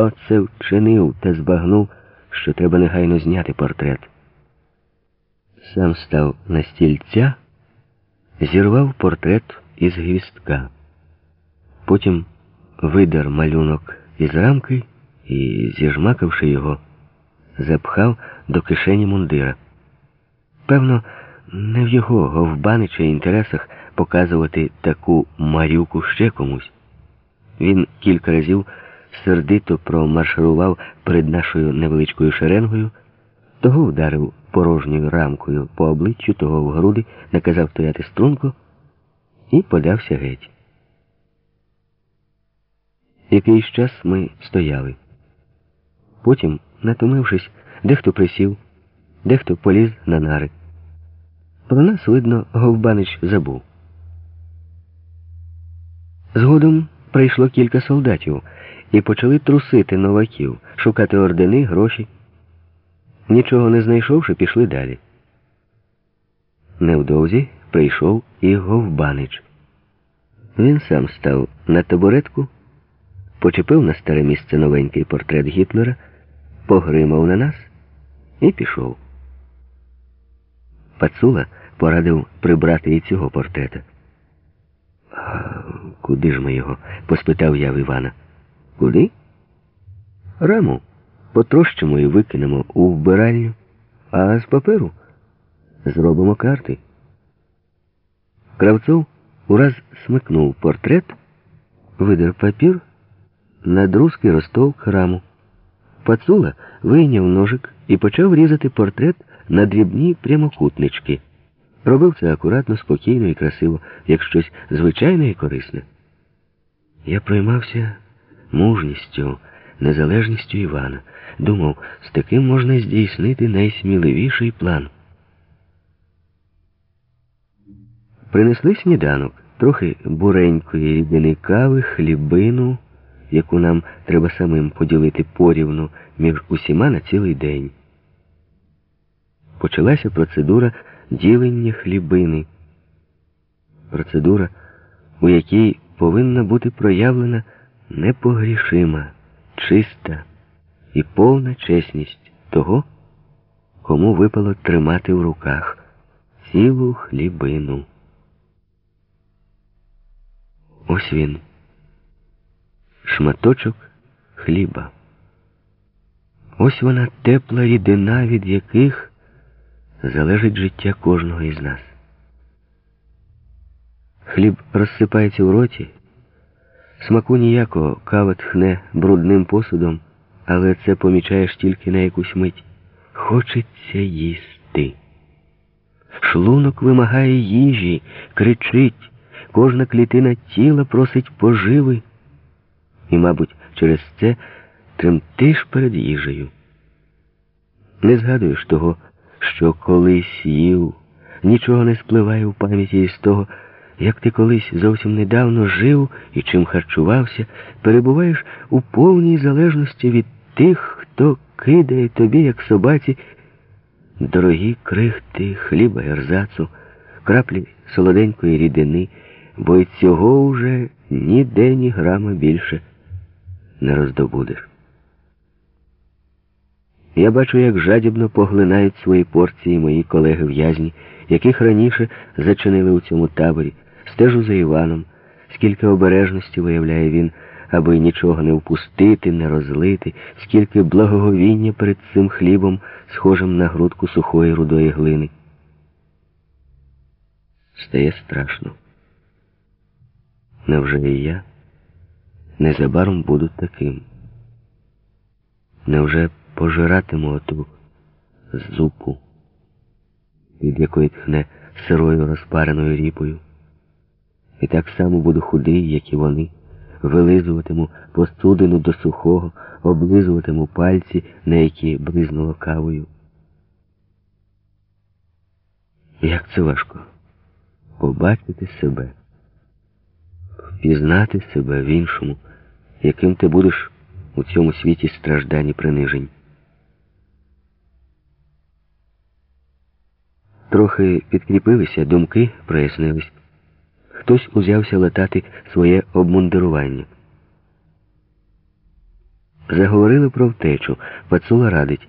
хто це вчинив та збагнув, що треба негайно зняти портрет. Сам став на стільця, зірвав портрет із гвістка. Потім видер малюнок із рамки і, зіжмакавши його, запхав до кишені мундира. Певно, не в його говбанича інтересах показувати таку марюку ще комусь. Він кілька разів сердито промарширував перед нашою невеличкою шеренгою, того вдарив порожньою рамкою по обличчю, того в груди, наказав стояти струнко і подався геть. Якийсь час ми стояли. Потім, натомившись, дехто присів, дехто поліз на нари. Про нас, видно, Говбанич забув. Згодом прийшло кілька солдатів і почали трусити новаків, шукати ордени, гроші. Нічого не знайшовши, пішли далі. Невдовзі прийшов і Говбанич. Він сам став на табуретку, почепив на старе місце новенький портрет Гітлера, погримав на нас і пішов. Пацула порадив прибрати і цього портрета. Куди ж ми його? поспитав я в Івана. Куди? Раму потрощимо і викинемо у вбиральню, а з паперу зробимо карти. Кравцов ураз смикнув портрет, видер папір, надрузки розтовк раму. Пацула вийняв ножик і почав різати портрет на дрібні прямокутнички. Робив це акуратно, спокійно і красиво, як щось звичайне і корисне. Я проймався мужністю, незалежністю Івана. Думав, з таким можна здійснити найсміливіший план. Принесли сніданок, трохи буренької рідини кави, хлібину, яку нам треба самим поділити порівну між усіма на цілий день. Почалася процедура ділення хлібини. Процедура, у якій повинна бути проявлена непогрішима, чиста і повна чесність того, кому випало тримати в руках цілу хлібину. Ось він, шматочок хліба. Ось вона тепла рідина, від яких залежить життя кожного із нас. Хліб розсипається в роті, смаку ніякого кава тхне брудним посудом, але це помічаєш тільки на якусь мить. Хочеться їсти. Шлунок вимагає їжі, кричить, кожна клітина тіла просить поживи. І, мабуть, через це тремтиш перед їжею. Не згадуєш того, що колись їв, нічого не спливає в пам'яті із того, як ти колись зовсім недавно жив і чим харчувався, перебуваєш у повній залежності від тих, хто кидає тобі, як собаці, дорогі крихти, хліба ерзацу, краплі солоденької рідини, бо й цього уже ніде ні грама більше не роздобудеш. Я бачу, як жадібно поглинають свої порції мої колеги-в'язні, яких раніше зачинили у цьому таборі, стежу за Іваном, скільки обережності виявляє він, аби нічого не впустити, не розлити, скільки благоговіння перед цим хлібом, схожим на грудку сухої рудої глини. Стає страшно. Невже і я незабаром буду таким? Невже пожиратиму оту зупу, від якої тхне сирою розпареною ріпою? І так само буду худий, як і вони, вилизуватиму посудину до сухого, облизуватиму пальці, на які бризнуло кавою. Як це важко побачити себе, впізнати себе в іншому, яким ти будеш у цьому світі страждань і принижень. Трохи підкріпилися, думки прояснились. Хтось узявся латати своє обмундирування. Заговорили про втечу. Пацула радить.